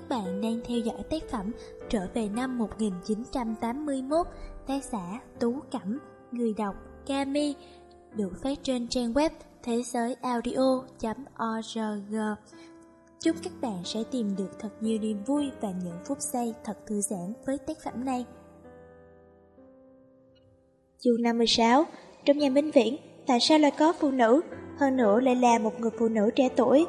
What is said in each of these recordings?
Các bạn đang theo dõi tác phẩm Trở về năm 1981 Tác giả Tú Cẩm Người đọc Kami Được phát trên trang web thế giới audio.org Chúc các bạn sẽ tìm được thật nhiều niềm vui và những phút giây thật thư giãn với tác phẩm này. Chương 56 Trong nhà minh viễn, tại sao lại có phụ nữ, hơn nữa lại là một người phụ nữ trẻ tuổi?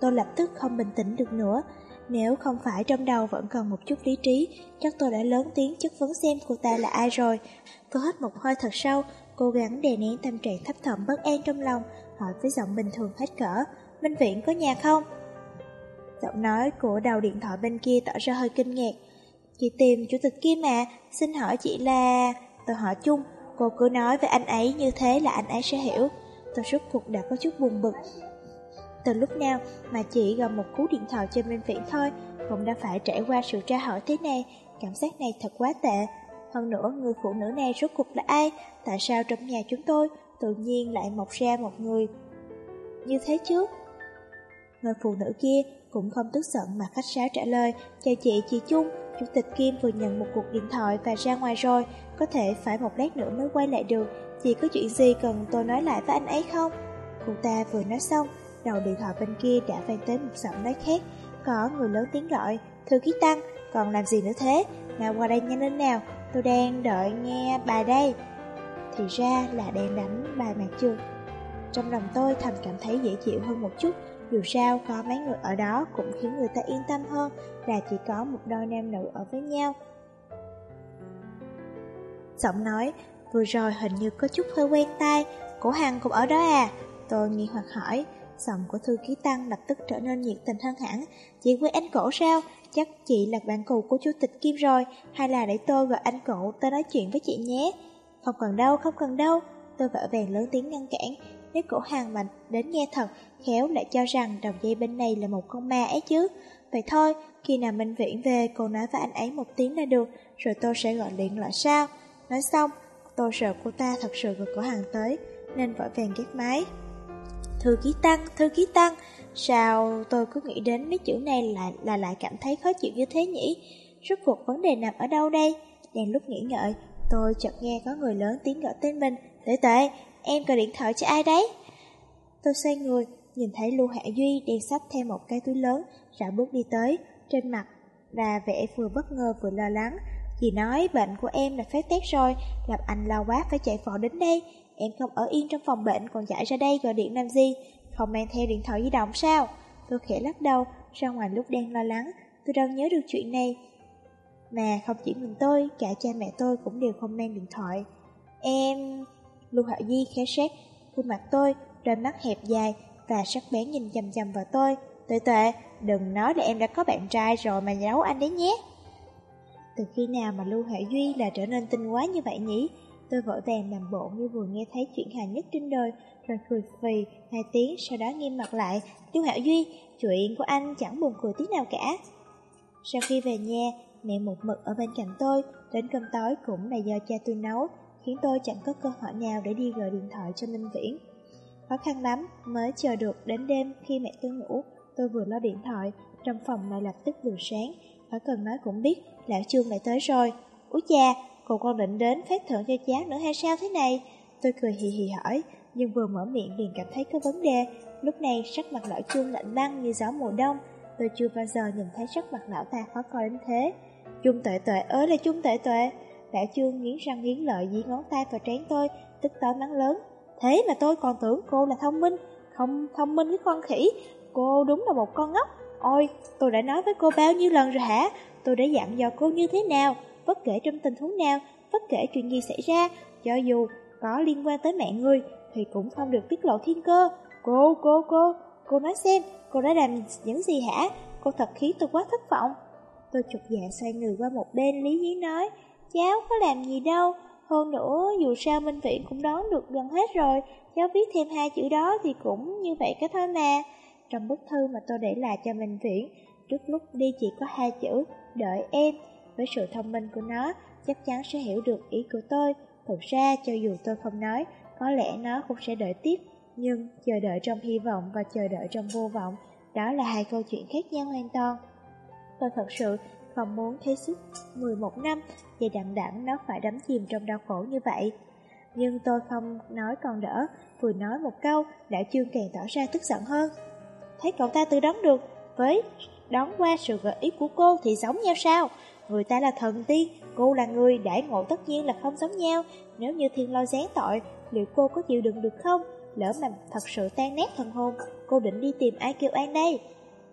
Tôi lập tức không bình tĩnh được nữa. Nếu không phải trong đầu vẫn còn một chút lý trí, chắc tôi đã lớn tiếng chất vấn xem cô ta là ai rồi. Tôi hít một hơi thật sâu, cố gắng đè nén tâm trạng thấp thỏm bất an trong lòng, hỏi với giọng bình thường hết cỡ. Minh Viễn có nhà không? Giọng nói của đầu điện thoại bên kia tỏ ra hơi kinh ngạc. Chị tìm chủ tịch kia mà, xin hỏi chị là... Tôi hỏi chung, cô cứ nói với anh ấy như thế là anh ấy sẽ hiểu. Tôi rút cuộc đã có chút buồn bực. Từ lúc nào mà chỉ gọi một cú điện thoại cho Minh Viễn thôi, cũng đã phải trải qua sự tra hỏi thế này, cảm giác này thật quá tệ. Hơn nữa, người phụ nữ này rốt cuộc là ai? Tại sao trong nhà chúng tôi tự nhiên lại mọc ra một người như thế chứ? Người phụ nữ kia cũng không tức giận mà khách sáo trả lời Chào chị, chị Chung Chủ tịch Kim vừa nhận một cuộc điện thoại và ra ngoài rồi Có thể phải một lát nữa mới quay lại được Chị có chuyện gì cần tôi nói lại với anh ấy không? Cô ta vừa nói xong Đầu điện thoại bên kia đã vang tới một giọng nói khác Có người lớn tiếng gọi Thư ký Tăng, còn làm gì nữa thế? Nào qua đây nhanh lên nào Tôi đang đợi nghe bài đây Thì ra là đang đánh bài mạc trường Trong lòng tôi thầm cảm thấy dễ chịu hơn một chút dù sao có mấy người ở đó cũng khiến người ta yên tâm hơn là chỉ có một đôi nam nữ ở với nhau. Giọng nói, vừa rồi hình như có chút hơi quen tai, cổ Hằng cũng ở đó à? Tôi nghi hoặc hỏi, giọng của thư ký Tăng lập tức trở nên nhiệt tình hơn hẳn. Chị với anh cổ sao? Chắc chị là bạn cũ của chủ tịch Kim rồi, hay là để tôi gọi anh cổ tới nói chuyện với chị nhé? Không cần đâu, không cần đâu. Tôi vỡ vàng lớn tiếng ngăn cản, nếu cổ hàng mạnh đến nghe thật, khéo lại cho rằng đầu dây bên này là một con ma ấy chứ. Vậy thôi, khi nào Minh Viễn về, cô nói với anh ấy một tiếng là được, rồi tôi sẽ gọi điện lại sao. Nói xong, tôi sợ cô ta thật sự gọi cổ hàng tới, nên vội vàng ghét máy. Thư ký tăng, thư ký tăng, sao tôi cứ nghĩ đến mấy chữ này là, là lại cảm thấy khó chịu như thế nhỉ? Rốt cuộc vấn đề nằm ở đâu đây? Đang lúc nghĩ ngợi, tôi chợt nghe có người lớn tiếng gọi tên mình. Tệ tệ, em gọi điện thoại cho ai đấy? Tôi xoay người, nhìn thấy Lưu Hạ Duy đang sắp theo một cái túi lớn, rảo bước đi tới, trên mặt là vẻ vừa bất ngờ vừa lo lắng. Dì nói bệnh của em là phát tét rồi, làm anh lo quá phải chạy phỏ đến đây. Em không ở yên trong phòng bệnh còn chạy ra đây gọi điện làm gì, không mang theo điện thoại di động sao? Tôi khẽ lắc đầu, ra ngoài lúc đang lo lắng, tôi đâu nhớ được chuyện này. Mà không chỉ mình tôi, cả cha mẹ tôi cũng đều không mang điện thoại. Em... Lưu Hạo Di khẽ sát khuôn mặt tôi, đôi mắt hẹp dài và sắc bén nhìn chầm chầm vào tôi. Tuệ tuệ, đừng nói là em đã có bạn trai rồi mà giấu anh đấy nhé. Từ khi nào mà Lưu Hạo Duy là trở nên tinh quá như vậy nhỉ? Tôi vội vàng làm bộ như vừa nghe thấy chuyện hài nhất trên đời, rồi cười phì hai tiếng, sau đó nghiêm mặt lại. tiêu Hạo Duy, chuyện của anh chẳng buồn cười tí nào cả. Sau khi về nhà, mẹ một mực ở bên cạnh tôi, đến cơm tối cũng là do cha tôi nấu, khiến tôi chẳng có cơ hội nào để đi gọi điện thoại cho Minh Viễn. Khó khăn lắm mới chờ được đến đêm khi mẹ tôi ngủ, tôi vừa lo điện thoại, trong phòng lại lập tức vừa sáng, phải cần nói cũng biết, lão Trương lại tới rồi. Úi cha, cô con định đến phát thưởng cho cháu nữa hay sao thế này? Tôi cười hì hì hỏi, nhưng vừa mở miệng liền cảm thấy có vấn đề. Lúc này sắc mặt lão Trương lạnh băng như gió mùa đông, tôi chưa bao giờ nhìn thấy sắc mặt lão ta khó coi đến thế. Trung tuệ tuệ ơi là Trung tuệ tuệ, Lão Trương nghiến răng nghiến lợi dí ngón tay vào trán tôi, tức tối mắng lớn. Thế mà tôi còn tưởng cô là thông minh, không thông minh với con khỉ. Cô đúng là một con ngốc. Ôi, tôi đã nói với cô bao nhiêu lần rồi hả? Tôi đã dặn dò cô như thế nào, bất kể trong tình huống nào, bất kể chuyện gì xảy ra, cho dù có liên quan tới mẹ người, thì cũng không được tiết lộ thiên cơ. Cô, cô, cô, cô nói xem, cô đã làm những gì hả? Cô thật khiến tôi quá thất vọng. Tôi chụp dạ xoay người qua một bên Lý Nhí nói, Cháu có làm gì đâu Hơn nữa dù sao Minh Viễn cũng đón được gần hết rồi Cháu viết thêm hai chữ đó thì cũng như vậy cái thôi mà Trong bức thư mà tôi để lại cho Minh Viễn Trước lúc đi chỉ có hai chữ Đợi em với sự thông minh của nó, Chắc chắn sẽ hiểu được ý của tôi. Thật ra, cho dù tôi không nói, Có lẽ nó cũng sẽ đợi tiếp. Nhưng chờ đợi trong hy vọng và chờ đợi trong vô vọng, Đó là hai câu chuyện khác nhau hoàn toàn. Tôi thật sự không muốn thấy suốt 11 năm Và đặng đẳng nó phải đắm chìm trong đau khổ như vậy. Nhưng tôi không nói còn đỡ, Vừa nói một câu đã chương càng tỏ ra tức giận hơn. Thấy cậu ta tự đón được, Với đón qua sự gợi ý của cô Thì giống nhau sao? Người ta là thần tiên, Cô là người đại ngộ tất nhiên là không giống nhau. Nếu như thiên lôi gián tội, Liệu cô có chịu đựng được không? Lỡ mà thật sự tan nét thần hồn, Cô định đi tìm ai kêu an đây?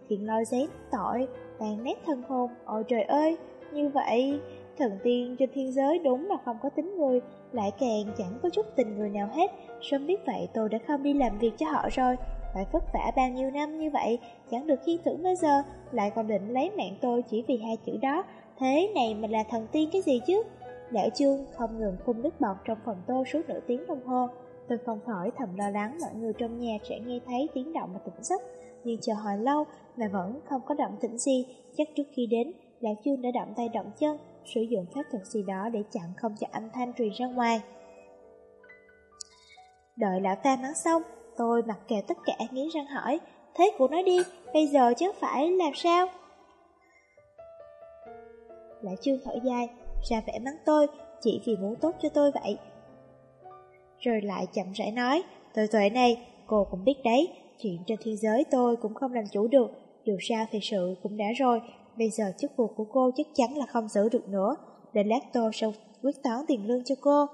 Thiên lôi gián tội, Tan nét thần hồn, Ôi trời ơi. Như vậy, Thần tiên trên thiên giới đúng là không có tính người, Lại càng chẳng có chút tình người nào hết. Sớm biết vậy, tôi đã không đi làm việc cho họ rồi. Phải vất vả bao nhiêu năm như vậy, Chẳng được khiên thưởng bây giờ. Lại còn định lấy mạng tôi chỉ vì hai chữ đó. Thế này mình là thần tiên cái gì chứ? Lão Trương không ngừng phun nước bọt trong phòng tô suốt nửa tiếng đồng hồ. Tôi không khỏi thầm lo lắng mọi người trong nhà sẽ nghe thấy tiếng động mà tỉnh giấc. Nhưng chờ hồi lâu mà vẫn không có động tĩnh gì. Chắc trước khi đến, Lão Trương đã động tay động chân Sử dụng pháp thuật gì đó để chặn không cho âm thanh truyền ra ngoài. Đợi lão ta nói xong, tôi mặc kệ tất cả nghiến răng hỏi Thế của nói đi, bây giờ chứ phải làm sao? Lão Trương thở dài, ra vẻ mắng tôi, chỉ vì muốn tốt cho tôi vậy. Rồi lại chậm rãi nói, tôi tuệ này, cô cũng biết đấy, chuyện trên thiên giới tôi cũng không làm chủ được, dù sao thì sự cũng đã rồi, bây giờ chức vụ của cô chắc chắn là không giữ được nữa, để lát tôi sẽ quyết toán tiền lương cho cô.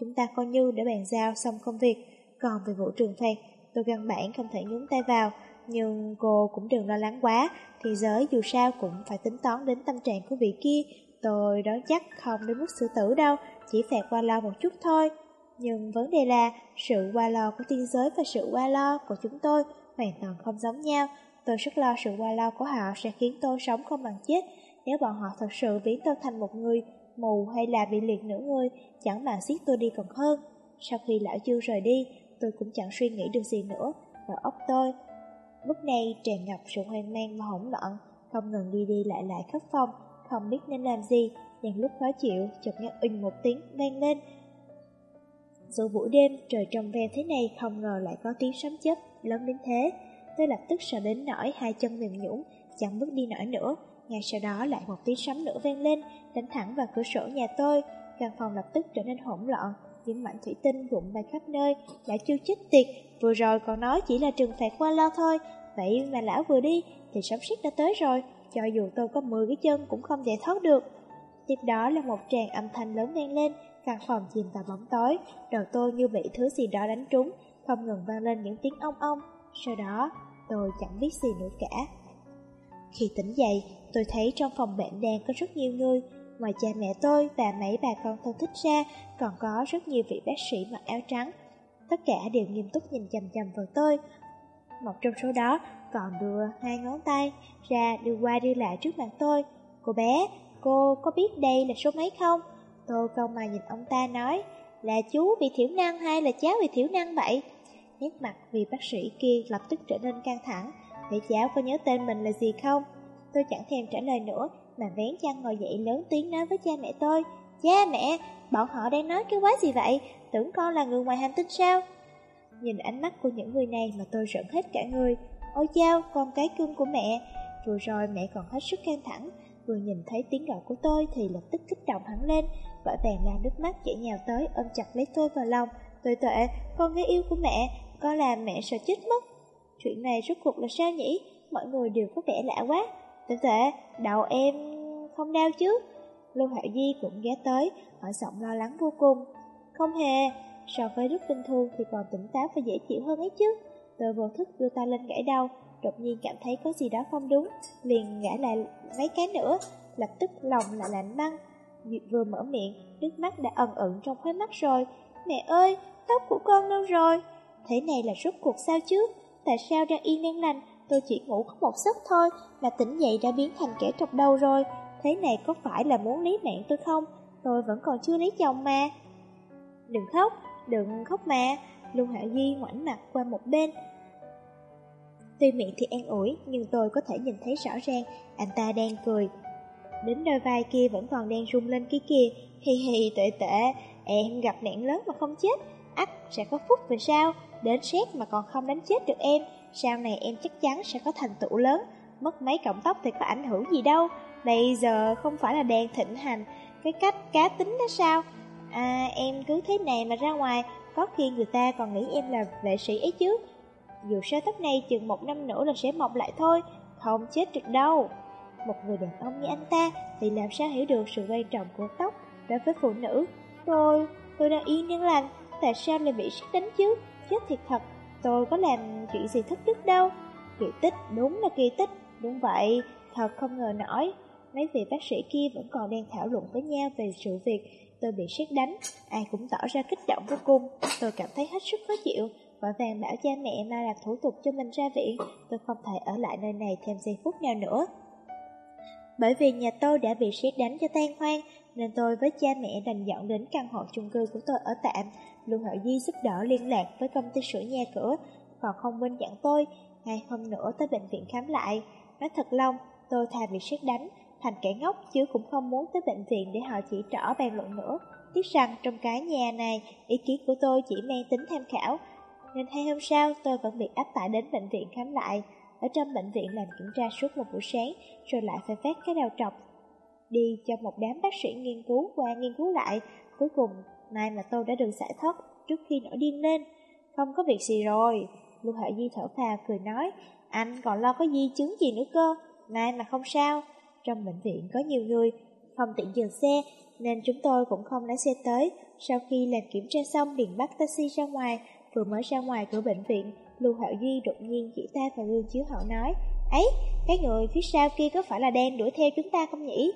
Chúng ta coi như đã bàn giao xong công việc, còn về vụ trường phạt, tôi căn bản không thể nhúng tay vào, nhưng cô cũng đừng lo lắng quá, thì giới dù sao cũng phải tính toán đến tâm trạng của vị kia. Tôi đoán chắc không đến mức xử tử đâu, chỉ phạt qua lo một chút thôi. Nhưng vấn đề là sự qua lo của tiên giới và sự qua lo của chúng tôi hoàn toàn không giống nhau. Tôi rất lo sự qua lo của họ sẽ khiến tôi sống không bằng chết. Nếu bọn họ thật sự biến tôi thành một người mù hay là bị liệt nửa người, chẳng bằng giết tôi đi còn hơn. Sau khi lão chưa rời đi, tôi cũng chẳng suy nghĩ được gì nữa. Đầu óc tôi Lúc này tràn ngập sự hoang mang và hỗn loạn, không ngừng đi đi lại lại khắp phòng, không biết nên làm gì, đang lúc khó chịu, chợt nghe in một tiếng vang lên. Dù buổi đêm trời trong veo thế này không ngờ lại có tiếng sấm chớp lớn đến thế. Tôi lập tức sợ đến nỗi hai chân mềm nhũn, chẳng bước đi nổi nữa. Ngay sau đó lại một tiếng sấm nữa vang lên, đánh thẳng vào cửa sổ nhà tôi. Căn phòng lập tức trở nên hỗn loạn, những mảnh thủy tinh vụn bay khắp nơi, đã chưa chết tiệt, vừa rồi còn nói chỉ là trừng phạt qua lo thôi, vậy mà lão vừa đi thì sấm sét đã tới rồi, cho dù tôi có 10 cái chân cũng không giải thoát được. Tiếp đó là một tràng âm thanh lớn vang lên, căn phòng chìm vào bóng tối, đầu tôi như bị thứ gì đó đánh trúng, không ngừng vang lên những tiếng ong ong. Sau đó, tôi chẳng biết gì nữa cả. Khi tỉnh dậy, tôi thấy trong phòng bệnh đang có rất nhiều người, Ngoài cha mẹ tôi và mấy bà con thân thích ra, còn có rất nhiều vị bác sĩ mặc áo trắng. Tất cả đều nghiêm túc nhìn chầm chầm vào tôi. Một trong số đó còn đưa hai ngón tay ra đưa qua đưa lại trước mặt tôi. Cô bé, cô có biết đây là số mấy không? Tôi câu mà nhìn ông ta nói, là chú bị thiểu năng hay là cháu bị thiểu năng vậy? Nét mặt vì bác sĩ kia lập tức trở nên căng thẳng, để cháu có nhớ tên mình là gì không? Tôi chẳng thèm trả lời nữa, mà vén chăn ngồi dậy lớn tiếng nói với cha mẹ tôi Cha mẹ, bọn họ đang nói cái quái gì vậy? Tưởng con là người ngoài hành tinh sao? Nhìn ánh mắt của những người này mà tôi rợn hết cả người Ôi chao, con cái cưng của mẹ Vừa rồi mẹ còn hết sức căng thẳng Vừa nhìn thấy tiếng gọi của tôi thì lập tức kích động hẳn lên Vội vàng la nước mắt chảy nhào tới ôm chặt lấy tôi vào lòng Tôi tệ, con gái yêu của mẹ Con làm mẹ sợ chết mất Chuyện này rốt cuộc là sao nhỉ? Mọi người đều có vẻ lạ quá Tuệ tuệ, đầu em không đau chứ? Lưu Hạo Di cũng ghé tới, hỏi giọng lo lắng vô cùng. Không hề, so với lúc bình thường thì còn tỉnh táo và dễ chịu hơn ấy chứ. Tôi vô thức đưa tay lên gãy đầu, đột nhiên cảm thấy có gì đó không đúng, liền gãy lại mấy cái nữa, lập tức lòng lại lạnh băng. Vừa mở miệng, nước mắt đã ẩn ẩn trong khóe mắt rồi. Mẹ ơi, tóc của con đâu rồi? Thế này là rốt cuộc sao chứ? Tại sao đang yên đang lành, tôi chỉ ngủ có một giấc thôi, mà tỉnh dậy đã biến thành kẻ trọc đầu rồi. Thế này có phải là muốn lấy mạng tôi không? Tôi vẫn còn chưa lấy chồng mà. Đừng khóc, đừng khóc mà. Lưu Hạ Di ngoảnh mặt qua một bên. Tuy miệng thì an ủi, nhưng tôi có thể nhìn thấy rõ ràng anh ta đang cười. Đến đôi vai kia vẫn còn đang rung lên kia kìa. Hi hi tệ tệ, em gặp nạn lớn mà không chết. ắt sẽ có phúc về sao? Đến xét mà còn không đánh chết được em. Sau này em chắc chắn sẽ có thành tựu lớn mất mấy cọng tóc thì có ảnh hưởng gì đâu. Bây giờ không phải là đèn thịnh hành cái cách cá tính đó sao? À, em cứ thế này mà ra ngoài, có khi người ta còn nghĩ em là vệ sĩ ấy chứ. Dù sao tóc này chừng một năm nữa là sẽ mọc lại thôi, không chết được đâu. Một người đàn ông như anh ta thì làm sao hiểu được sự quan trọng của tóc đối với phụ nữ. Tôi, tôi đang yên nhân lành, tại sao lại bị siết đánh chứ? Chết thiệt thật, tôi có làm chuyện gì thất đức đâu. Kỳ tích, đúng là kỳ tích, đúng vậy, thật không ngờ nổi. Mấy vị bác sĩ kia vẫn còn đang thảo luận với nhau về sự việc tôi bị siết đánh. Ai cũng tỏ ra kích động vô cùng, tôi cảm thấy hết sức khó chịu. Vội vàng bảo cha mẹ mà làm thủ tục cho mình ra viện, tôi không thể ở lại nơi này thêm giây phút nào nữa. Bởi vì nhà tôi đã bị siết đánh cho tan hoang, nên tôi với cha mẹ đành dọn đến căn hộ chung cư của tôi ở tạm. Lưu Hạo Di giúp đỡ liên lạc với công ty sửa nhà cửa, còn không quên dặn tôi, ngày hôm nữa tới bệnh viện khám lại. Nói thật lòng, tôi thà bị xét đánh, thành kẻ ngốc chứ cũng không muốn tới bệnh viện để họ chỉ trỏ bàn luận nữa. Tiếc rằng trong cái nhà này, ý kiến của tôi chỉ mang tính tham khảo, nên hai hôm sau tôi vẫn bị áp tải đến bệnh viện khám lại. Ở trong bệnh viện làm kiểm tra suốt một buổi sáng, rồi lại phải phát cái đầu trọc. Đi cho một đám bác sĩ nghiên cứu qua nghiên cứu lại, cuối cùng nay mà tôi đã được giải thoát trước khi nổi điên lên. Không có việc gì rồi, Lưu Hạ Di thở phào cười nói, anh còn lo có di chứng gì nữa cơ, nay mà không sao. Trong bệnh viện có nhiều người, không tiện dừng xe, nên chúng tôi cũng không lái xe tới. Sau khi làm kiểm tra xong liền bắt taxi ra ngoài, vừa mới ra ngoài cửa bệnh viện, Lưu Hạo Duy đột nhiên chỉ tay vào gương chiếu hậu nói, ấy, cái người phía sau kia có phải là đang đuổi theo chúng ta không nhỉ?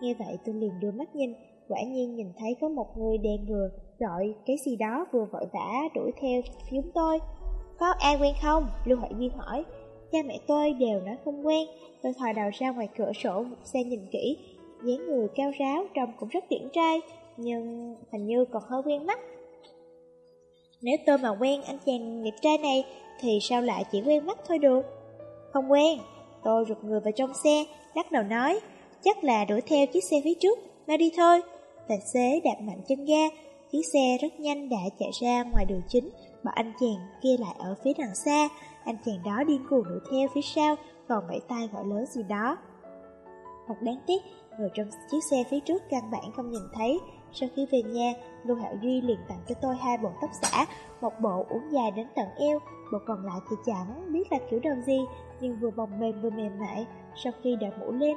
Nghe vậy tôi liền đưa mắt nhìn, quả nhiên nhìn thấy có một người đèn ngừa, gọi cái gì đó vừa vội vã đuổi theo chúng tôi. Có ai quen không? Lưu Hạo Duy hỏi. Cha mẹ tôi đều nói không quen, tôi thò đầu ra ngoài cửa sổ xe nhìn kỹ, dáng người cao ráo trông cũng rất điển trai, nhưng hình như còn hơi quen mắt. Nếu tôi mà quen anh chàng đẹp trai này Thì sao lại chỉ quen mắt thôi được Không quen Tôi rụt người vào trong xe Lắc đầu nói Chắc là đuổi theo chiếc xe phía trước Mau đi thôi. Tài xế đạp mạnh chân ga Chiếc xe rất nhanh đã chạy ra ngoài đường chính mà anh chàng kia lại ở phía đằng xa. Anh chàng đó điên cuồng đuổi theo phía sau Còn vẫy tay gọi lớn gì đó. Thật đáng tiếc Người trong chiếc xe phía trước căn bản không nhìn thấy. Sau khi về nhà, Lưu Hạo Duy liền tặng cho tôi hai bộ tóc xả, một bộ uốn dài đến tận eo, bộ còn lại thì chẳng biết là kiểu đơn gì, nhưng vừa bồng mềm vừa mềm mại. Sau khi đội mũ lên,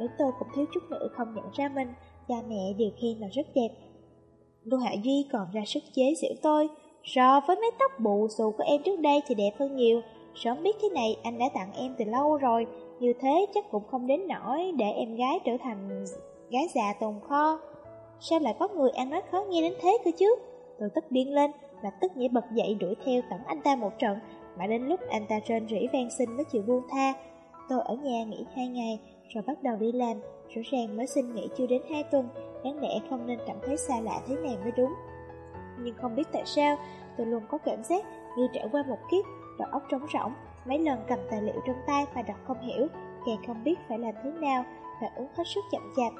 đến tôi cũng thiếu chút nữa không nhận ra mình, cha mẹ đều khen là rất đẹp. Lưu Hạ Duy còn ra sức chế giễu tôi, so với mái tóc bù xù của em trước đây thì đẹp hơn nhiều. Sớm biết thế này anh đã tặng em từ lâu rồi, như thế chắc cũng không đến nỗi để em gái trở thành gái già tồn kho. Sao lại có người ăn nói khó nghe đến thế cơ chứ Tôi tức điên lên Lập tức nhảy bật dậy đuổi theo tận anh ta một trận Mà đến lúc anh ta trên rỉ van xin mới chịu buông tha Tôi ở nhà nghỉ hai ngày rồi bắt đầu đi làm Rõ ràng mới xin nghỉ chưa đến hai tuần Đáng lẽ không nên cảm thấy xa lạ thế này mới đúng Nhưng không biết tại sao Tôi luôn có cảm giác như trải qua một kiếp Đầu óc trống rỗng Mấy lần cầm tài liệu trong tay mà đọc không hiểu Càng không biết phải làm thế nào Và uống hết sức chậm chạp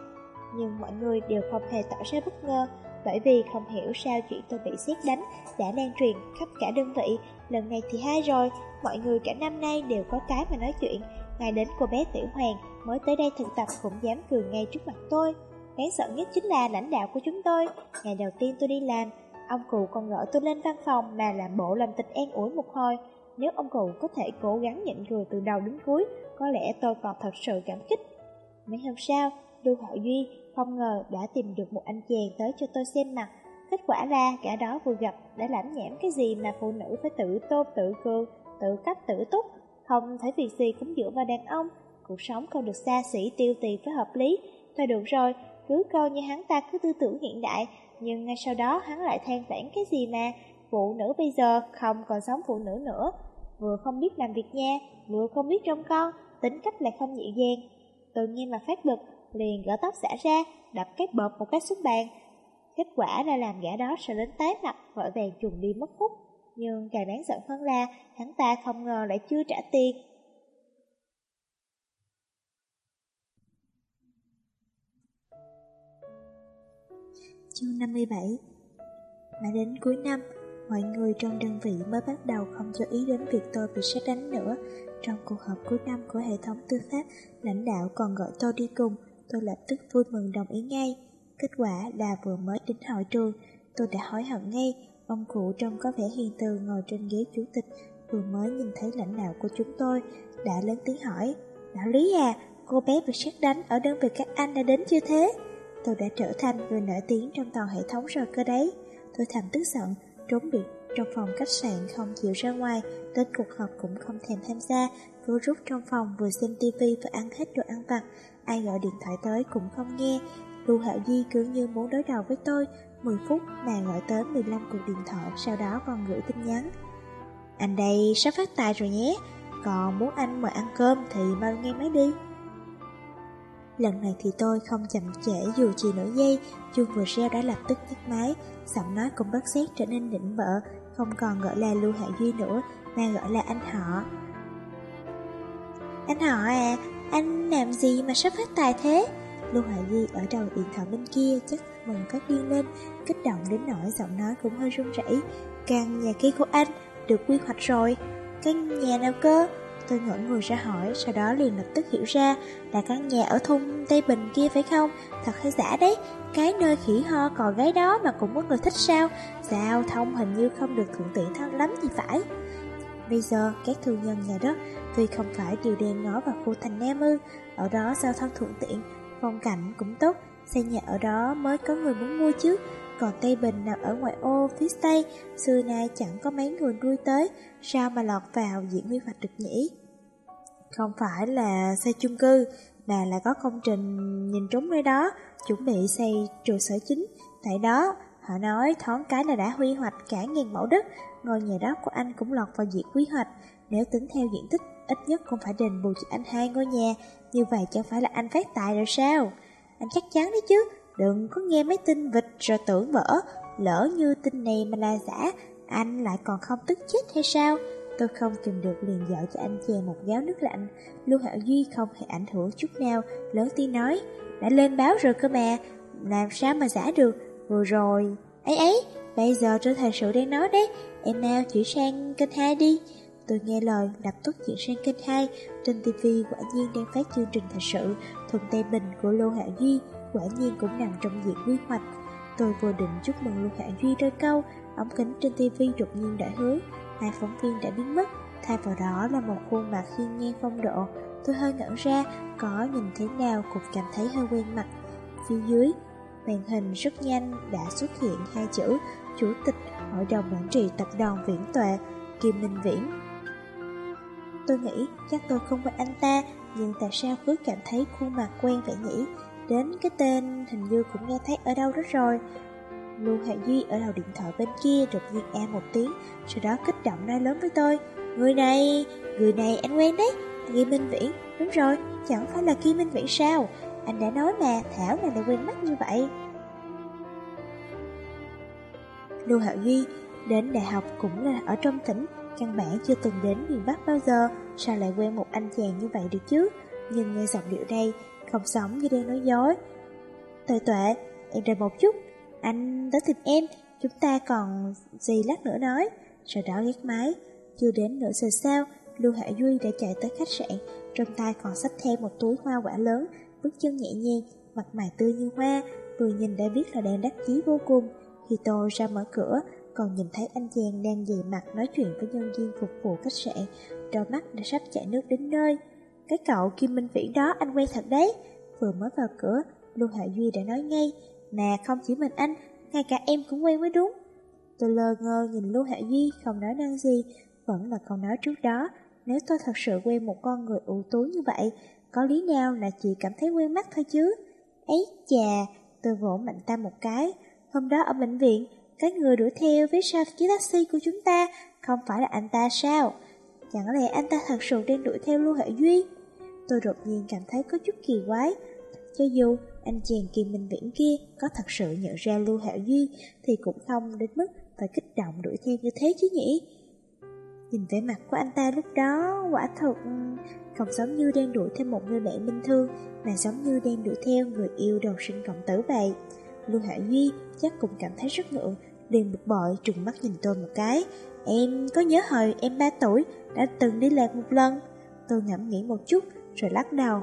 nhưng mọi người đều không hề tỏ ra bất ngờ bởi vì không hiểu sao chuyện tôi bị xét đánh đã lan truyền khắp cả đơn vị. Lần này thì hai rồi, mọi người cả năm nay đều có cái mà nói chuyện. Ngày đến cô bé Tiểu Hoàng mới tới đây thực tập cũng dám cười ngay trước mặt tôi. Đáng sợ nhất chính là lãnh đạo của chúng tôi. Ngày đầu tiên tôi đi làm, ông cụ còn gọi tôi lên văn phòng mà làm bộ làm tịch an ủi một hồi. Nếu ông cụ có thể cố gắng nhịn cười từ đầu đến cuối, có lẽ tôi còn thật sự cảm kích. Mấy hôm sau, Lưu Hạo Duy không ngờ đã tìm được một anh chàng tới cho tôi xem mặt. Kết quả là cả đó vừa gặp đã lãm nhảm cái gì mà phụ nữ phải tự tôn tự cường, tự cấp tự túc, không thể việc gì cũng dựa vào đàn ông. Cuộc sống không được xa xỉ tiêu tiền phải hợp lý. Thôi được rồi, cứ coi như hắn ta cứ tư tưởng hiện đại, nhưng ngay sau đó hắn lại than vãn cái gì mà phụ nữ bây giờ không còn sống phụ nữ nữa, vừa không biết làm việc nha, vừa không biết trông con, tính cách lại không nhẹ dàng Tự nhiên mà phát bực, liền gỡ tóc xả ra, đập cái bợp một cái xuống bàn. Kết quả là làm gã đó sợ đến tái mặt, vội vàng trùng đi mất hút. Nhưng càng đáng giận hơn là, hắn ta không ngờ lại chưa trả tiền. Chương 57 Mà đến cuối năm, Mọi người trong đơn vị mới bắt đầu không chú ý đến việc tôi bị xét đánh nữa. Trong cuộc họp cuối năm của hệ thống tư pháp, lãnh đạo còn gọi tôi đi cùng, tôi lập tức vui mừng đồng ý ngay. Kết quả là vừa mới đến hội trường, tôi đã hối hận ngay. Ông cụ trông có vẻ hiền từ ngồi trên ghế chủ tịch, vừa mới nhìn thấy lãnh đạo của chúng tôi, đã lớn tiếng hỏi, Đạo lý à, cô bé bị xét đánh ở đơn vị các anh đã đến chưa thế? Tôi đã trở thành người nổi tiếng trong toàn hệ thống rồi cơ đấy. Tôi thầm tức giận, trốn biệt trong phòng khách sạn không chịu ra ngoài, đến cuộc họp cũng không thèm tham gia, cứ rút trong phòng vừa xem tivi và ăn hết đồ ăn vặt. Ai gọi điện thoại tới cũng không nghe. Lưu Hạo Di cứ như muốn đối đầu với tôi, 10 phút mà gọi tới 15 cuộc điện thoại, sau đó còn gửi tin nhắn. Anh đây sắp phát tài rồi nhé, còn muốn anh mời ăn cơm thì mau nghe máy đi. Lần này thì tôi không chậm trễ dù chỉ nửa giây, chuông vừa reo đã lập tức nhấc máy, giọng nói cũng bất xét trở nên định bợ, không còn gọi là Lưu Hạ Duy nữa, mà gọi là anh họ. Anh họ à, anh làm gì mà sắp phát tài thế? Lưu Hạ Duy ở đầu điện thoại bên kia chắc mừng phát điên lên, kích động đến nỗi giọng nói cũng hơi run rẩy. Căn nhà kia của anh được quy hoạch rồi, căn nhà nào cơ? Tôi ngỡ người ra hỏi, sau đó liền lập tức hiểu ra là căn nhà ở thôn Tây Bình kia phải không? Thật hay giả đấy, cái nơi khỉ ho cò gái đó mà cũng có người thích sao? Giao thông hình như không được thuận tiện thân lắm thì phải. Bây giờ, các thương nhân nhà đất tuy không phải điều đem nó vào khu thành Nam Ư, ở đó giao thông thuận tiện, phong cảnh cũng tốt, xây nhà ở đó mới có người muốn mua chứ. Còn Tây Bình nằm ở ngoại ô phía Tây, xưa nay chẳng có mấy người nuôi tới, sao mà lọt vào diện quy hoạch được nhỉ? Không phải là xây chung cư, mà là có công trình nhìn trúng nơi đó, chuẩn bị xây trụ sở chính. Tại đó, họ nói thoáng cái là đã quy hoạch cả ngàn mẫu đất, ngôi nhà đó của anh cũng lọt vào diện quy hoạch. Nếu tính theo diện tích, ít nhất cũng phải đền bù cho anh hai ngôi nhà, như vậy chẳng phải là anh phát tài rồi sao? Anh chắc chắn đấy chứ, đừng có nghe mấy tin vịt rồi tưởng vỡ, lỡ như tin này mà là giả, anh lại còn không tức chết hay sao? Tôi không kìm được liền dở cho anh chàng một gáo nước lạnh. Lưu Hạo Duy không hề ảnh hưởng chút nào, Lớn tiếng nói, Đã lên báo rồi cơ mà, Làm sao mà giả được? Vừa rồi, ấy ấy, Bây giờ trên thời sự đang nói đấy. Em nào chuyển sang kênh 2 đi. Tôi nghe lời, lập tức chuyển sang kênh 2 Trên TV quả nhiên đang phát chương trình thật sự. Thuận Tây Bình của Lưu Hạo Duy Quả nhiên cũng nằm trong diện quy hoạch. Tôi vừa định chúc mừng Lưu Hạo Duy đôi câu. Ống kính trên TV đột nhiên đã hướng hai phóng viên đã biến mất, thay vào đó là một khuôn mặt khiên ngang phong độ. Tôi hơi ngẩn ra, có nhìn thế nào cũng cảm thấy hơi quen mặt. Phía dưới, màn hình rất nhanh đã xuất hiện hai chữ Chủ tịch Hội đồng Quản trị Tập đoàn Viễn Tuệ, Kim Minh Viễn. Tôi nghĩ chắc tôi không phải anh ta, nhưng tại sao cứ cảm thấy khuôn mặt quen vậy nhỉ? Đến cái tên hình như cũng nghe thấy ở đâu đó rồi. Lưu Hạ Duy ở đầu điện thoại bên kia đột nhiên e một tiếng, sau đó kích động nói lớn với tôi. Người này, người này anh quen đấy, Kim Minh Viễn, đúng rồi, chẳng phải là Kim Minh Viễn sao? Anh đã nói mà, Thảo này lại quen mắt như vậy. Lưu Hạ Duy đến đại học cũng là ở trong tỉnh, căn bản chưa từng đến miền Bắc bao giờ, sao lại quen một anh chàng như vậy được chứ? Nhưng nghe giọng điệu đây, không giống như đang nói dối. Tuệ tuệ, em đợi một chút, anh tới tìm em, chúng ta còn gì lát nữa nói. Sau đó gác máy, chưa đến nửa giờ sau, Lưu Hạ Duy đã chạy tới khách sạn, trong tay còn xách theo một túi hoa quả lớn, bước chân nhẹ nhàng, mặt mày tươi như hoa, vừa nhìn đã biết là đang đắc chí vô cùng. Khi tôi ra mở cửa, còn nhìn thấy anh chàng đang dày mặt nói chuyện với nhân viên phục vụ khách sạn, đôi mắt đã sắp chảy nước đến nơi. Cái cậu Kim Minh Vĩ đó anh quen thật đấy. Vừa mới vào cửa, Lưu Hạ Duy đã nói ngay, mà không chỉ mình anh, ngay cả em cũng quen mới đúng. Tôi lơ ngơ nhìn Lưu Hạ Duy không nói năng gì, vẫn là câu nói trước đó. Nếu tôi thật sự quen một con người ưu tú như vậy, có lý nào là chị cảm thấy quen mắt thôi chứ? Ấy chà, tôi vỗ mạnh ta một cái. Hôm đó ở bệnh viện, cái người đuổi theo với sau chiếc taxi của chúng ta không phải là anh ta sao? Chẳng lẽ anh ta thật sự đang đuổi theo Lưu Hạ Duy? Tôi đột nhiên cảm thấy có chút kỳ quái. Cho dù anh chàng Kim Minh Viễn kia có thật sự nhận ra Lưu Hạo Duy thì cũng không đến mức phải kích động đuổi theo như thế chứ nhỉ. Nhìn vẻ mặt của anh ta lúc đó quả thật ừ, không giống như đang đuổi theo một người bạn bình thường mà giống như đang đuổi theo người yêu đầu sinh cộng tử vậy. Lưu Hạ Duy chắc cũng cảm thấy rất ngượng liền bực bội trừng mắt nhìn tôi một cái. Em có nhớ hồi em 3 tuổi đã từng đi lạc một lần. Tôi ngẫm nghĩ một chút rồi lắc đầu.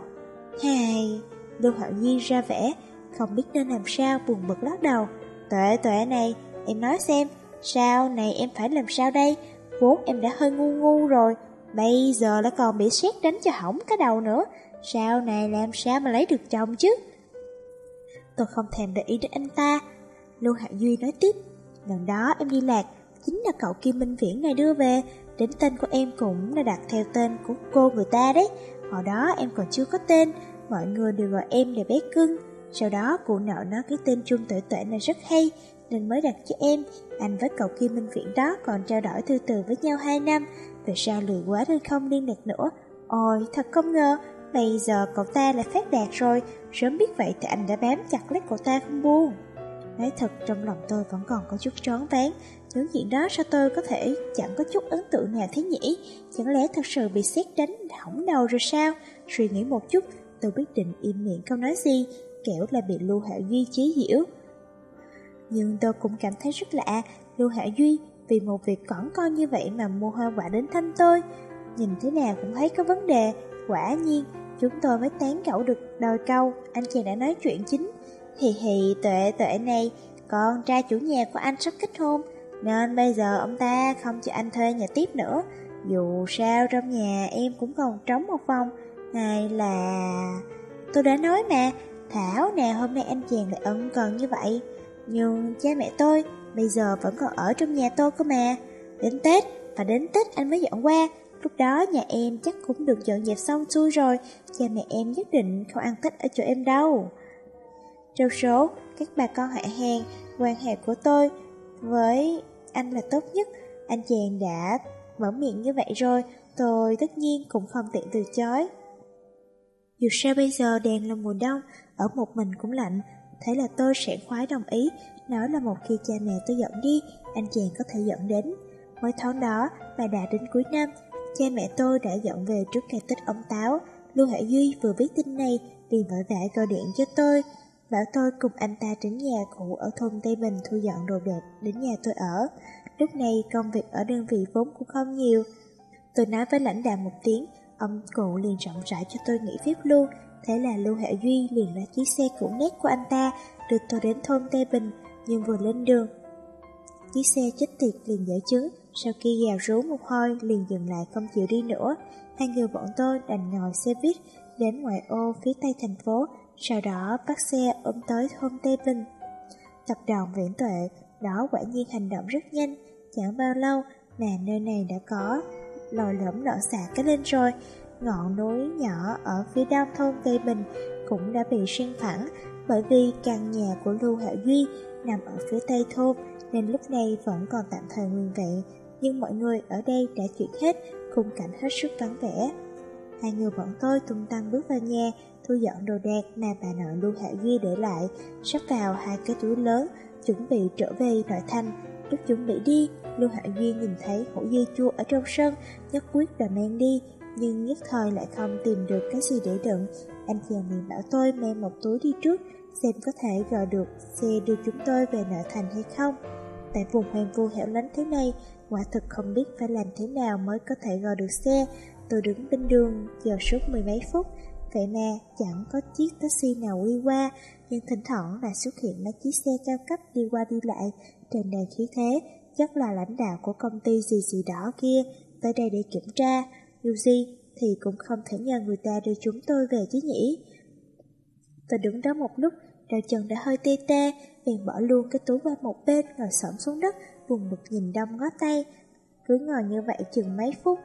Hài, Lưu Hạo Nhi ra vẻ, không biết nên làm sao buồn bực lắc đầu. Tuệ tuệ này, em nói xem, sao này em phải làm sao đây? Vốn em đã hơi ngu ngu rồi, bây giờ lại còn bị xét đánh cho hỏng cái đầu nữa. sao này làm sao mà lấy được chồng chứ? Tôi không thèm để ý đến anh ta. Lưu Hạ Duy nói tiếp, lần đó em đi lạc, chính là cậu Kim Minh Viễn này đưa về, đến tên của em cũng đã đặt theo tên của cô người ta đấy. Hồi đó em còn chưa có tên, mọi người đều gọi em là bé cưng. Sau đó cụ nợ nó cái tên Trung Tuệ Tuệ này rất hay, nên mới đặt cho em. Anh với cậu Kim Minh Viễn đó còn trao đổi thư từ với nhau 2 năm, về sao lười quá nên không liên lạc nữa. Ôi, thật không ngờ, bây giờ cậu ta lại phát đạt rồi, sớm biết vậy thì anh đã bám chặt lấy cậu ta không buông. Nói thật trong lòng tôi vẫn còn có chút trón ván Những chuyện đó sao tôi có thể chẳng có chút ấn tượng nào thế nhỉ Chẳng lẽ thật sự bị xét đánh hỏng đầu rồi sao Suy nghĩ một chút tôi quyết định im miệng không nói gì, Kẻo là bị Lưu Hạ Duy chế giễu Nhưng tôi cũng cảm thấy rất lạ, Lưu Hạ Duy vì một việc cỏn con như vậy mà mua hoa quả đến thăm tôi. Nhìn thế nào cũng thấy có vấn đề, Quả nhiên chúng tôi mới tán gẫu được đôi câu, Anh chàng đã nói chuyện chính. Hì hì, tuệ tuệ này, Con trai chủ nhà của anh sắp kết hôn, Nên bây giờ ông ta không cho anh thuê nhà tiếp nữa. Dù sao trong nhà em cũng còn trống một phòng hay là... Tôi đã nói mà Thảo nè hôm nay anh chàng lại ân cần như vậy. Nhưng cha mẹ tôi Bây giờ vẫn còn ở trong nhà tôi cơ mà. Đến Tết Và đến Tết anh mới dọn qua. Lúc đó nhà em chắc cũng được dọn dẹp xong xuôi rồi. Cha mẹ em nhất định không ăn Tết ở chỗ em đâu. Trong số các bà con hạ hàng, quan hệ của tôi với anh là tốt nhất. Anh chàng đã mở miệng như vậy rồi, tôi tất nhiên cũng không tiện từ chối. Dù sao bây giờ đèn là mùa đông, ở một mình cũng lạnh, thế là tôi sẽ khoái đồng ý, nói là một khi cha mẹ tôi dẫn đi, anh chàng có thể dẫn đến. Mỗi tháng đó, và đã đến cuối năm, cha mẹ tôi đã dọn về trước ngày Tết ông Táo. Lưu Hải Duy vừa biết tin này, liền vội vã gọi điện cho tôi, Bảo tôi cùng anh ta đến nhà cũ ở thôn Tây Bình thu dọn đồ đạc đến nhà tôi ở. Lúc này công việc ở đơn vị vốn cũng không nhiều. Tôi nói với lãnh đạo một tiếng, ông cụ liền rộng rãi cho tôi nghỉ phép luôn. Thế là Lưu Hệ Duy liền ra chiếc xe cũ nét của anh ta, đưa tôi đến thôn Tây Bình, nhưng vừa lên đường. Chiếc xe chết tiệt liền dở chứng, sau khi gào rú một hồi liền dừng lại không chịu đi nữa. Hai người bọn tôi đành ngồi xe buýt đến ngoại ô phía tây thành phố sau đó bắt xe ôm tới thôn Tây Bình. Tập đoàn viễn tuệ, đó quả nhiên hành động rất nhanh, chẳng bao lâu mà nơi này đã có lò lõm lọ xả cái lên rồi. Ngọn núi nhỏ ở phía đông thôn Tây Bình cũng đã bị xuyên phẳng bởi vì căn nhà của Lưu Hạo Duy nằm ở phía tây thôn nên lúc này vẫn còn tạm thời nguyên vẹn, nhưng mọi người ở đây đã chuyển hết, khung cảnh hết sức vắng vẻ. Hai người bọn tôi tung tăng bước vào nhà, thu dọn đồ đạc mà bà nội Lưu Hạ Duy để lại, sắp vào hai cái túi lớn, chuẩn bị trở về nội thành. Lúc chuẩn bị đi, Lưu Hạ Duy nhìn thấy hổ dây chua ở trong sân, nhất quyết là mang đi, nhưng nhất thời lại không tìm được cái gì để đựng. Anh chàng liền bảo tôi mang một túi đi trước, xem có thể gọi được xe đưa chúng tôi về nội thành hay không. Tại vùng hoang vu hẻo lánh thế này, quả thực không biết phải làm thế nào mới có thể gọi được xe. Tôi đứng bên đường, chờ suốt mười mấy phút, Vậy mà chẳng có chiếc taxi nào đi qua, nhưng thỉnh thoảng là xuất hiện mấy chiếc xe cao cấp đi qua đi lại, trên đầy khí thế, chắc là lãnh đạo của công ty gì gì đó kia, tới đây để kiểm tra. Dù gì thì cũng không thể nhờ người ta đưa chúng tôi về chứ nhỉ. Tôi đứng đó một lúc, đầu chân đã hơi tê tê, bèn bỏ luôn cái túi qua một bên, ngồi xổm xuống đất, buồn bực nhìn đông ngó tay. Cứ ngồi như vậy chừng mấy phút,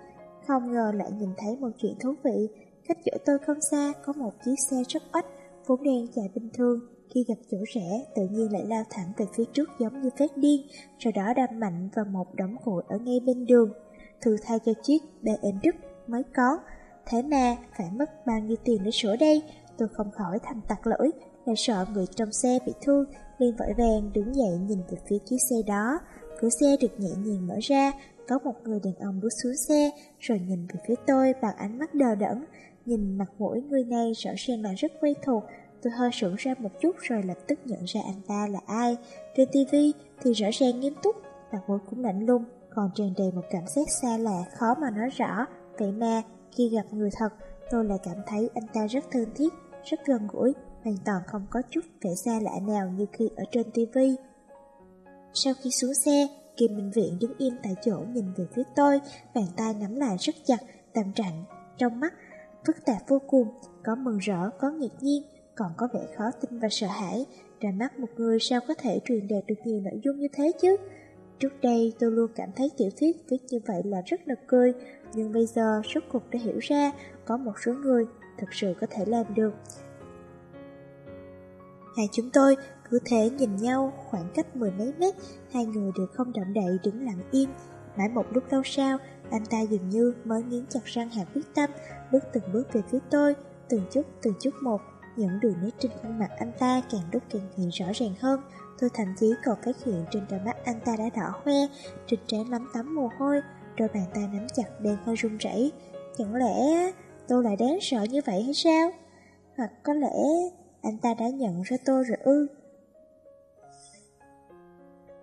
không ngờ lại nhìn thấy một chuyện thú vị, Cách chỗ tôi không xa có một chiếc xe rất ít vốn đen chạy bình thường, khi gặp chỗ rẽ tự nhiên lại lao thẳng về phía trước giống như phát điên, sau đó đâm mạnh vào một đống củi ở ngay bên đường. Thư thay cho chiếc BMW mới có, thế mà phải mất bao nhiêu tiền để sửa đây, tôi không khỏi thầm tặc lưỡi, lại sợ người trong xe bị thương, liền vội vàng đứng dậy nhìn về phía chiếc xe đó. Cửa xe được nhẹ nhàng mở ra, có một người đàn ông bước xuống xe, rồi nhìn về phía tôi bằng ánh mắt đờ đẫn. Nhìn mặt mũi người này rõ ràng là rất quen thuộc, Tôi hơi sững ra một chút rồi lập tức nhận ra anh ta là ai. Trên tivi thì rõ ràng nghiêm túc, mặt mũi cũng lạnh lùng, còn tràn đầy một cảm giác xa lạ khó mà nói rõ. Vậy mà, khi gặp người thật, tôi lại cảm thấy anh ta rất thân thiết, rất gần gũi, hoàn toàn không có chút vẻ xa lạ nào như khi ở trên tivi Sau khi xuống xe, Kim Minh Viện đứng im tại chỗ nhìn về phía tôi, bàn tay nắm lại rất chặt, tầm trạng trong mắt phức tạp vô cùng, có mừng rỡ, có ngạc nhiên, còn có vẻ khó tin và sợ hãi. Ra mắt một người sao có thể truyền đạt được nhiều nội dung như thế chứ? Trước đây tôi luôn cảm thấy tiểu thuyết viết như vậy là rất nực cười, nhưng bây giờ suốt cuộc đã hiểu ra có một số người thực sự có thể làm được. Hai chúng tôi cứ thế nhìn nhau khoảng cách mười mấy mét, hai người đều không động đậy đứng lặng im. Mãi một lúc lâu sau, anh ta dường như mới nghiến chặt răng hạ quyết tâm, bước từng bước về phía tôi, từng chút từng chút một. Những đường nét trên khuôn mặt anh ta càng lúc càng hiện rõ ràng hơn. Tôi thậm chí còn phát hiện trên đôi mắt anh ta đã đỏ hoe, trên trán lắm tắm mồ hôi, đôi bàn tay nắm chặt đang hơi run rẩy. Chẳng lẽ tôi lại đáng sợ như vậy hay sao? Hoặc có lẽ anh ta đã nhận ra tôi rồi ư?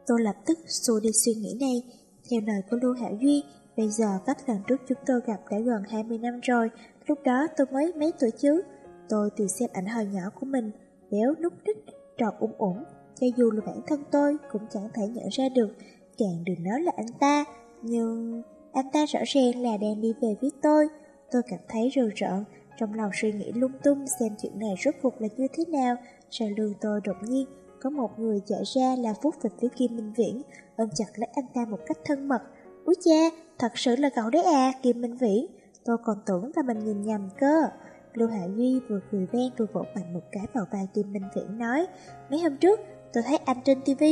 Tôi lập tức xua đi suy nghĩ này. Theo lời của Lưu Hạo Duy, bây giờ cách lần trước chúng tôi gặp đã gần 20 năm rồi, lúc đó tôi mới mấy tuổi chứ. Tôi từ xem ảnh hồi nhỏ của mình, béo nút nít, tròn ủng ủng, cho dù là bản thân tôi cũng chẳng thể nhận ra được, càng đừng nói là anh ta. Nhưng anh ta rõ ràng là đang đi về phía tôi. Tôi cảm thấy rờ rợn, trong lòng suy nghĩ lung tung xem chuyện này rốt cuộc là như thế nào. Sau lưng tôi đột nhiên có một người chạy ra là phút về phía Kim Minh Viễn, ôm chặt lấy anh ta một cách thân mật. Úi cha, thật sự là cậu đấy à, Kim Minh Viễn. Tôi còn tưởng là mình nhìn nhầm cơ. Lưu Hạ Duy vừa cười ven vừa vỗ mạnh một cái vào vai Kim Minh Viễn nói Mấy hôm trước tôi thấy anh trên TV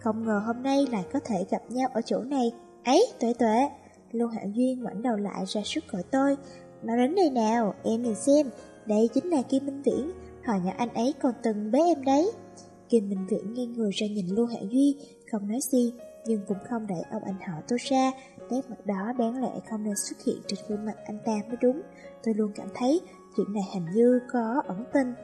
Không ngờ hôm nay lại có thể gặp nhau ở chỗ này Ấy tuệ tuệ Lưu Hạ Duy ngoảnh đầu lại ra sức gọi tôi Nó đến đây nào em nhìn xem Đây chính là Kim Minh Viễn Hồi nhỏ anh ấy còn từng bế em đấy Kim Minh Viễn nghiêng người ra nhìn Lưu Hạ Duy Không nói gì Nhưng cũng không để ông anh họ tôi ra Nét mặt đó đáng lẽ không nên xuất hiện trên khuôn mặt anh ta mới đúng. Tôi luôn cảm thấy Chuyện này hình như có ẩn tình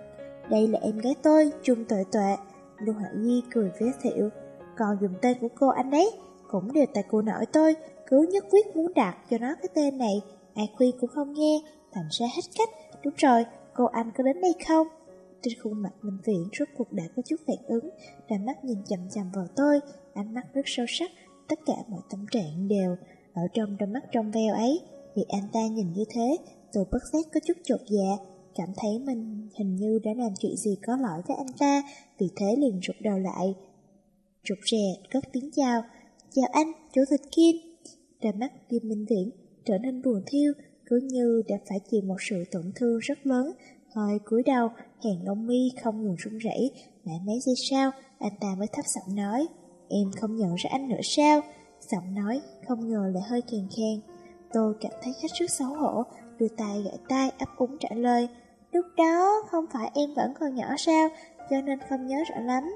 Đây là em gái tôi, Trung Tuệ Tuệ. Lưu Hạ Nhi cười giới thiệu Còn dùng tên của cô anh đấy Cũng đều tại cô nội tôi. Cứ nhất quyết muốn đặt cho nó cái tên này Ai khuyên cũng không nghe. Thành ra hết cách. Đúng rồi, cô anh có đến đây không? Trên khuôn mặt Minh Viễn rốt cuộc đã có chút phản ứng. Đôi mắt nhìn chậm chậm vào tôi Ánh mắt rất sâu sắc. Tất cả mọi tâm trạng đều ở trong đôi mắt trong veo ấy Vì anh ta nhìn như thế Tôi bất giác có chút chột dạ, cảm thấy mình hình như đã làm chuyện gì có lỗi với anh ta, vì thế liền rụt đầu lại. Rụt rè, cất tiếng chào. Chào anh, chủ tịch Kim. Đôi mắt Kim Minh Viễn trở nên buồn thiêu, cứ như đã phải chịu một sự tổn thương rất lớn. Hơi cúi đầu, hàng lông mi không ngừng run rẩy, mãi mấy giây sau, anh ta mới thấp giọng nói, em không nhận ra anh nữa sao? Giọng nói không ngờ lại hơi khen khen. Tôi cảm thấy hết sức xấu hổ, đưa tay gãi tay ấp úng trả lời Lúc đó không phải em vẫn còn nhỏ sao Cho nên không nhớ rõ lắm.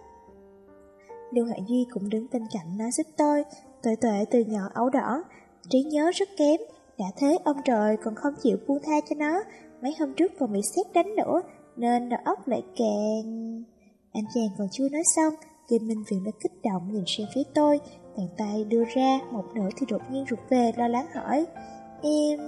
Lưu Hạ Duy cũng đứng bên cạnh nói giúp tôi Tuệ tuệ từ nhỏ ấu đỏ. Trí nhớ rất kém Đã thế ông trời còn không chịu buông tha cho nó. Mấy hôm trước còn bị xét đánh nữa Nên đầu óc lại càng... Anh chàng còn chưa nói xong Kim Minh Viện đã kích động nhìn sang phía tôi Bàn tay đưa ra Một nửa thì đột nhiên rụt về lo lắng hỏi Em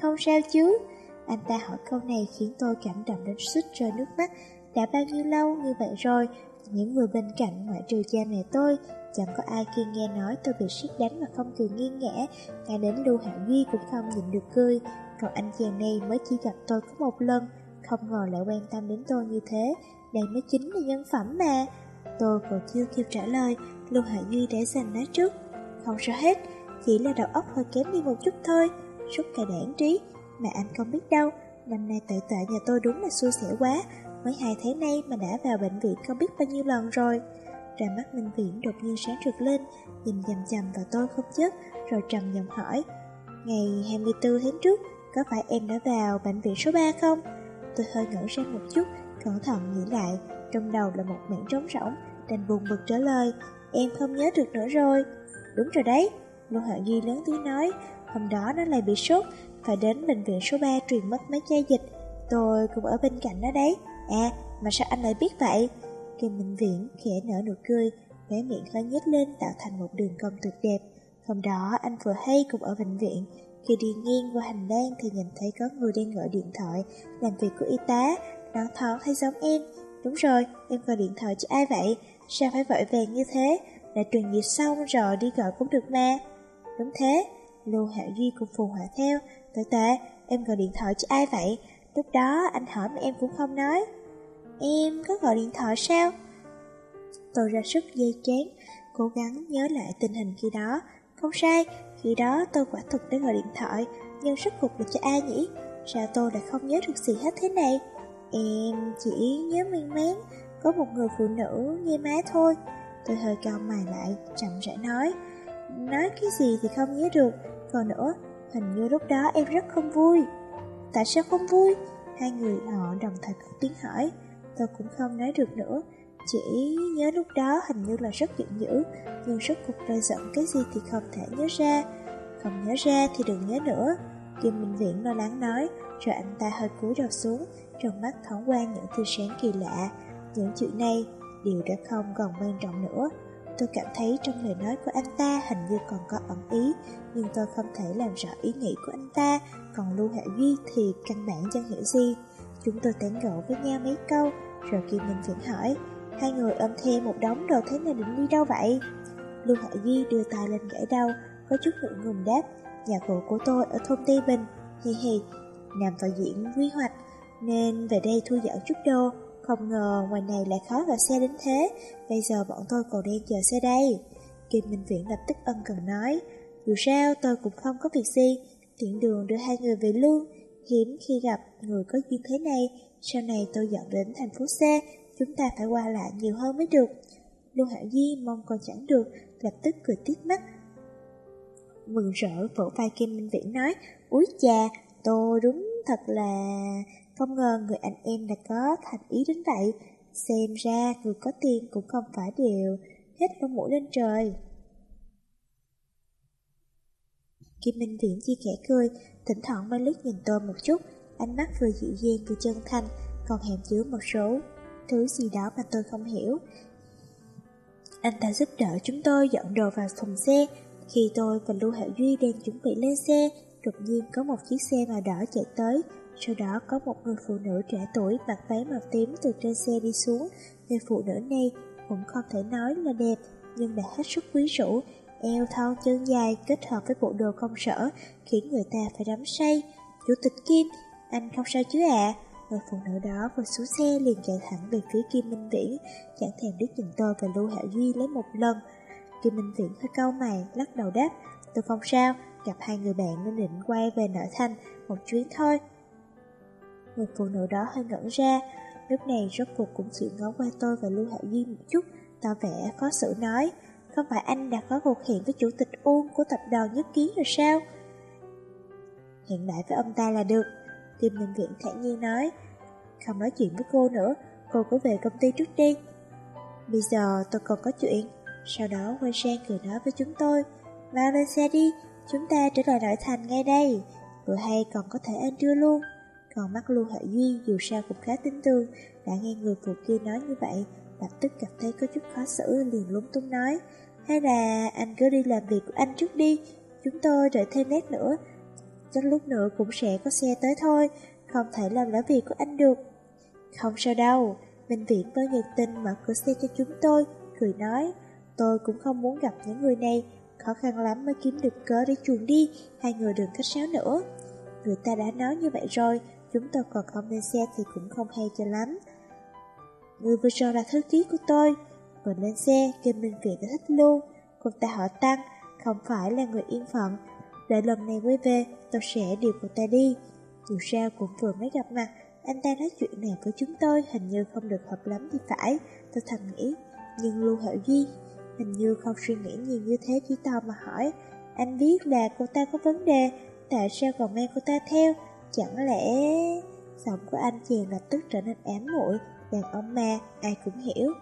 không sao chứ? Anh ta hỏi câu này khiến tôi cảm động đến suýt rơi nước mắt. Đã bao nhiêu lâu như vậy rồi, những người bên cạnh ngoại trừ cha mẹ tôi, chẳng có ai khi nghe nói tôi bị siết đánh mà không cười nghiêng ngã, ngay đến Lưu hạ Duy cũng không nhịn được cười. Còn anh chàng này mới chỉ gặp tôi có một lần, không ngờ lại quan tâm đến tôi như thế, đây mới chính là nhân phẩm mà. Tôi còn chưa kịp trả lời, Lưu Hạ Duy đã giành nói trước. Không sao hết, chỉ là đầu óc hơi kém đi một chút thôi suốt cả đảng trí Mà anh không biết đâu Năm nay tệ tệ nhà tôi đúng là xui xẻo quá Mới hai tháng nay mà đã vào bệnh viện không biết bao nhiêu lần rồi Ra mắt Minh Viễn đột nhiên sáng rực lên Nhìn chầm chầm vào tôi không chết Rồi trầm giọng hỏi Ngày 24 tháng trước Có phải em đã vào bệnh viện số 3 không? Tôi hơi ngỡ ra một chút Cẩn thận nghĩ lại Trong đầu là một mảng trống rỗng Đành buồn bực trả lời Em không nhớ được nữa rồi Đúng rồi đấy Lô Hạo Duy lớn tiếng nói Hôm đó nó lại bị sốt, phải đến bệnh viện số 3 truyền mất mấy chai dịch. Tôi cũng ở bên cạnh nó đấy. À, mà sao anh lại biết vậy? Kim Minh Viễn khẽ nở nụ cười, khóe miệng hơi nhếch lên tạo thành một đường cong tuyệt đẹp. Hôm đó anh vừa hay cùng ở bệnh viện, khi đi nghiêng qua hành lang thì nhìn thấy có người đang gọi điện thoại, làm việc của y tá, Nó thoáng hay giống em. Đúng rồi, em gọi điện thoại cho ai vậy? Sao phải vội vàng như thế? Đã truyền nhiệt xong rồi đi gọi cũng được mà. Đúng thế, Lưu hạ Duy cũng phù họa theo. Tệ tệ, em gọi điện thoại cho ai vậy? Lúc đó anh hỏi mà em cũng không nói. Em có gọi điện thoại sao? Tôi ra sức dây chán, cố gắng nhớ lại tình hình khi đó. Không sai, khi đó tôi quả thực đã gọi điện thoại, nhưng sức cục được cho ai nhỉ? Sao tôi lại không nhớ được gì hết thế này? Em chỉ nhớ miên mén có một người phụ nữ nghe má thôi. Tôi hơi cao mày lại, chậm rãi nói. Nói cái gì thì không nhớ được, còn nữa, hình như lúc đó em rất không vui. Tại sao không vui? Hai người họ đồng thời cất tiếng hỏi. Tôi cũng không nói được nữa, chỉ nhớ lúc đó hình như là rất giận dữ, nhưng rất cuộc rơi giận cái gì thì không thể nhớ ra. Không nhớ ra thì đừng nhớ nữa. Kim Minh Viễn lo lắng nói, rồi anh ta hơi cúi đầu xuống, trong mắt thoáng qua những tia sáng kỳ lạ. Những chuyện này đều đã không còn quan trọng nữa. Tôi cảm thấy trong lời nói của anh ta hình như còn có ẩn ý, nhưng tôi không thể làm rõ ý nghĩ của anh ta, còn Lưu Hạ Duy thì căn bản chẳng hiểu gì. Chúng tôi tán gẫu với nhau mấy câu, rồi Kim Minh Viễn hỏi, hai người ôm thêm một đống đồ thế này định đi đâu vậy? Lưu Hạ Duy đưa tay lên gãy đầu, có chút ngượng ngùng đáp, nhà cũ của tôi ở thôn Tây Bình, hi hi, nằm vào diện quy hoạch, nên về đây thu dọn chút đồ. Không ngờ ngoài này lại khó gặp xe đến thế. Bây giờ bọn tôi còn đang chờ xe đây. Kim Minh Viễn lập tức ân cần nói Dù sao tôi cũng không có việc gì. Tiện đường đưa hai người về luôn. Hiếm khi gặp người có duyên thế này. Sau này tôi dọn đến thành phố xe Chúng ta phải qua lại nhiều hơn mới được. Lưu Hạo Di mong còn chẳng được Lập tức cười tít mắt. Mừng rỡ vỗ vai Kim Minh Viễn nói Úi chà, tôi đúng thật là... Không ngờ người anh em đã có thành ý đến vậy. Xem ra người có tiền cũng không phải đều Hết lông mũi lên trời. Kim Minh Viễn chia khẽ cười, Thỉnh thoảng mới liếc nhìn tôi một chút, Ánh mắt vừa dịu dàng vừa chân thành, Còn hàm chứa một số Thứ gì đó mà tôi không hiểu. Anh ta giúp đỡ chúng tôi dọn đồ vào thùng xe. Khi tôi và Lưu Hạo Duy đang chuẩn bị lên xe, Đột nhiên có một chiếc xe màu đỏ chạy tới sau đó có một người phụ nữ trẻ tuổi mặc váy màu tím từ trên xe đi xuống. Người phụ nữ này cũng không thể nói là đẹp, nhưng đã hết sức quý rũ, eo thon chân dài kết hợp với bộ đồ công sở, khiến người ta phải đắm say. Chủ tịch Kim, anh không sao chứ ạ? À? Người phụ nữ đó vừa xuống xe liền chạy thẳng về phía Kim Minh Viễn, chẳng thèm đứt nhìn tôi và Lưu Hạ Duy lấy một lần. Kim Minh Viễn hơi cau mày, lắc đầu đáp, tôi không sao, gặp hai người bạn nên định quay về nội thành một chuyến thôi. Người phụ nữ đó hơi ngẩn ra. Lúc này rốt cuộc cũng chịu ngó qua tôi và Lưu Hạo Duy một chút, Tỏ vẻ khó xử nói Không phải anh đã có cuộc hẹn với chủ tịch Uông của tập đoàn Nhất Kiến rồi sao? Hẹn lại với ông ta là được, Kim nhân Viện thản nhiên nói. Không nói chuyện với cô nữa, Cô cứ về công ty trước đi. Bây giờ tôi còn có chuyện. Sau đó quay sang cười nói với chúng tôi. Mau lên xe đi, Chúng ta trở lại nội thành ngay đây, Vừa hay còn có thể ăn trưa luôn còn mắt Lưu hệ Duy dù sao cũng khá tin tương, Đã nghe người phụ kia nói như vậy Lập tức cảm thấy có chút khó xử liền lúng túng nói Hay là anh cứ đi làm việc của anh trước đi Chúng tôi đợi thêm lát nữa Chắc lúc nữa cũng sẽ có xe tới thôi Không thể làm lỡ việc của anh được. Không sao đâu Minh Viễn với nhiệt tình mở cửa xe cho chúng tôi Cười nói Tôi cũng không muốn gặp những người này Khó khăn lắm mới kiếm được cớ để chuồn đi Hai người đừng khách sáo nữa. Người ta đã nói như vậy rồi Chúng tôi còn không lên xe thì cũng không hay cho lắm. Người vừa rồi là thư ký của tôi Vừa lên xe, Kim Minh Viện đã thích luôn. Cô ta họ Tăng Không phải là người yên phận. Đợi lần này quay về Tôi sẽ điều cô ta đi. Dù sao cũng vừa mới gặp mặt Anh ta nói chuyện này với chúng tôi Hình như không được hợp lắm thì phải Tôi thầm nghĩ. Nhưng Lưu Hạo Duy Hình như không suy nghĩ nhiều như thế chỉ tò mà hỏi. Anh biết là cô ta có vấn đề Tại sao còn mang cô ta theo? Chẳng lẽ... Giọng của anh chàng lập tức trở nên ám muội Đàn ông ma, ai cũng hiểu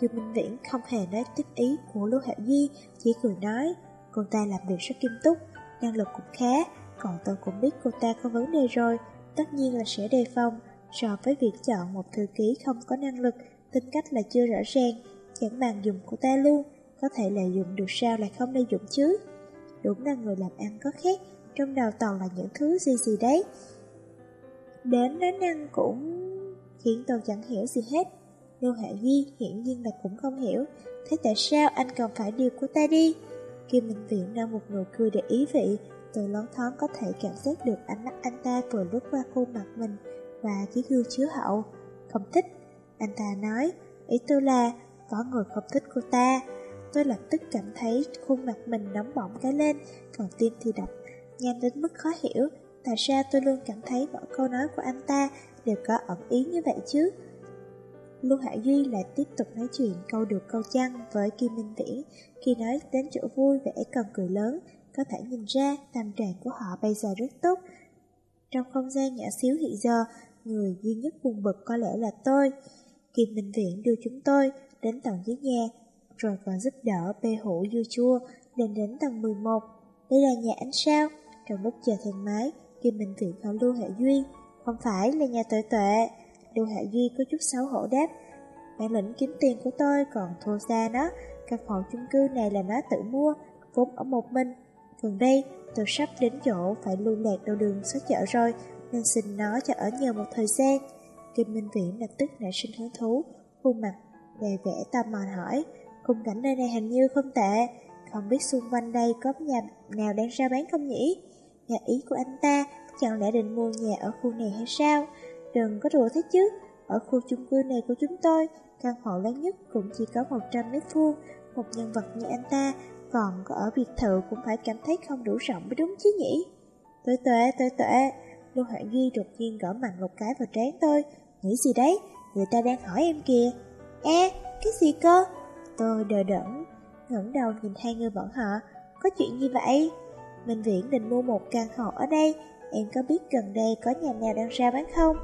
Dù Minh Viễn không hề nói tiếp ý của Lưu Hạo Di, Chỉ cười nói Cô ta làm việc rất nghiêm túc Năng lực cũng khá Còn tôi cũng biết cô ta có vấn đề rồi Tất nhiên là sẽ đề phòng so với việc chọn một thư ký không có năng lực, tính cách là chưa rõ ràng, chẳng bằng dùng của ta luôn, có thể lợi dụng được sao lại không lợi dụng chứ. Đúng là người làm ăn có khác, trong đầu toàn là những thứ gì gì đấy. Đến nói năng cũng khiến tôi chẳng hiểu gì hết. Lưu Hạ Duy hiển nhiên là cũng không hiểu, thế tại sao anh cần phải điều của ta đi? Kim Minh Viện ra một nụ cười để ý vị, tôi lón thoáng có thể cảm giác được ánh mắt anh ta vừa lướt qua khuôn mặt mình và chiếc gương chiếu hậu. Không thích, anh ta nói, ý tôi là có người không thích cô ta. Tôi lập tức cảm thấy khuôn mặt mình nóng bỏng cái lên, còn tim thì đập, nhanh đến mức khó hiểu. Tại sao tôi luôn cảm thấy mọi câu nói của anh ta đều có ẩn ý như vậy chứ? Lưu Hải Duy lại tiếp tục nói chuyện câu được câu chăng với Kim Minh Viễn. Khi nói đến chỗ vui vẻ cần cười lớn, có thể nhìn ra tâm trạng của họ bây giờ rất tốt. Trong không gian nhỏ xíu hiện giờ, người duy nhất buồn bực có lẽ là tôi. Kim Minh Viễn đưa chúng tôi đến tầng dưới nhà, rồi còn giúp đỡ bê hũ dưa chua lên đến tầng 11. Đây là nhà anh sao? Trong lúc chờ thang máy, Kim Minh Viễn hỏi Lưu Hệ Duy. Không phải là nhà tuệ tuệ. Lưu Hạ Duy có chút xấu hổ đáp Bản lĩnh kiếm tiền của tôi còn thua xa nó Căn hộ chung cư này là nó tự mua Vốn ở một mình. Gần đây tôi sắp đến chỗ Phải lưu lạc đầu đường xó chợ rồi Nên xin nó cho ở nhờ một thời gian. Kim Minh Viễn lập tức nảy sinh hứng thú Khuôn mặt đầy vẻ tò mò hỏi Khung cảnh nơi này hình như không tệ. Không biết xung quanh đây có nhà nào đang ra bán không nhỉ? Nhà ý của anh ta Chẳng lẽ định mua nhà ở khu này hay sao? Đừng có đùa thế chứ. Ở khu chung cư này của chúng tôi Căn hộ lớn nhất cũng chỉ có 100 mét vuông. Một nhân vật như anh ta Còn có ở biệt thự cũng phải cảm thấy không đủ rộng mới đúng chứ nhỉ? Tôi tuệ, tôi tuệ. Lưu Hoạn Duy đột nhiên gõ mạnh một cái vào trán tôi. Nghĩ gì đấy? Người ta đang hỏi em kìa. E, cái gì cơ? Tôi đờ đẫn ngẩng đầu nhìn hai người bọn họ. Có chuyện gì vậy? Minh Viễn định mua một căn hộ ở đây. Em có biết gần đây có nhà nào đang ra bán không?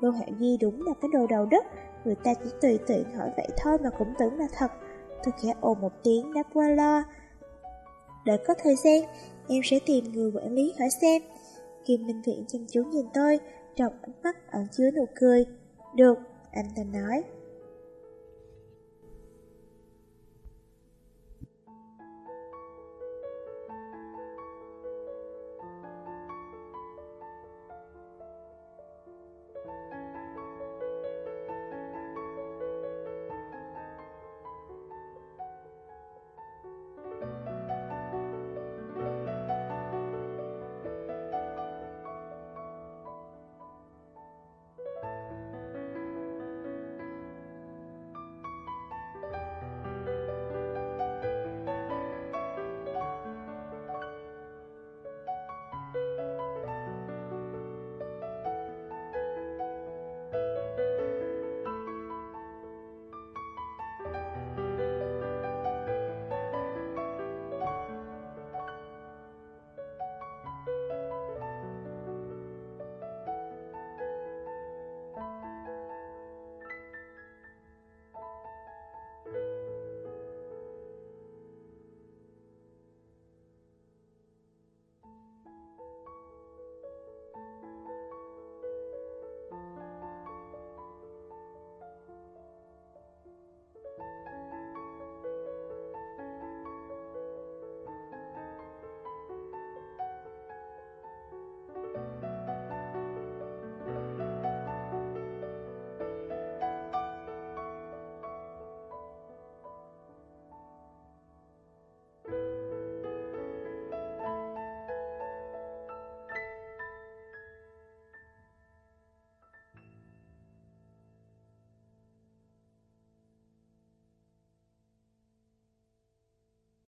Lô Hạo Di đúng là cái đồ đầu đất. Người ta chỉ tùy tiện hỏi vậy thôi mà cũng tưởng là thật. Tôi khẽ ồ một tiếng đáp qua lo. Đợi có thời gian Em sẽ tìm người quản lý hỏi xem. Kim Minh Viện chăm chú nhìn tôi Trong ánh mắt ẩn chứa nụ cười. Được, anh ta nói.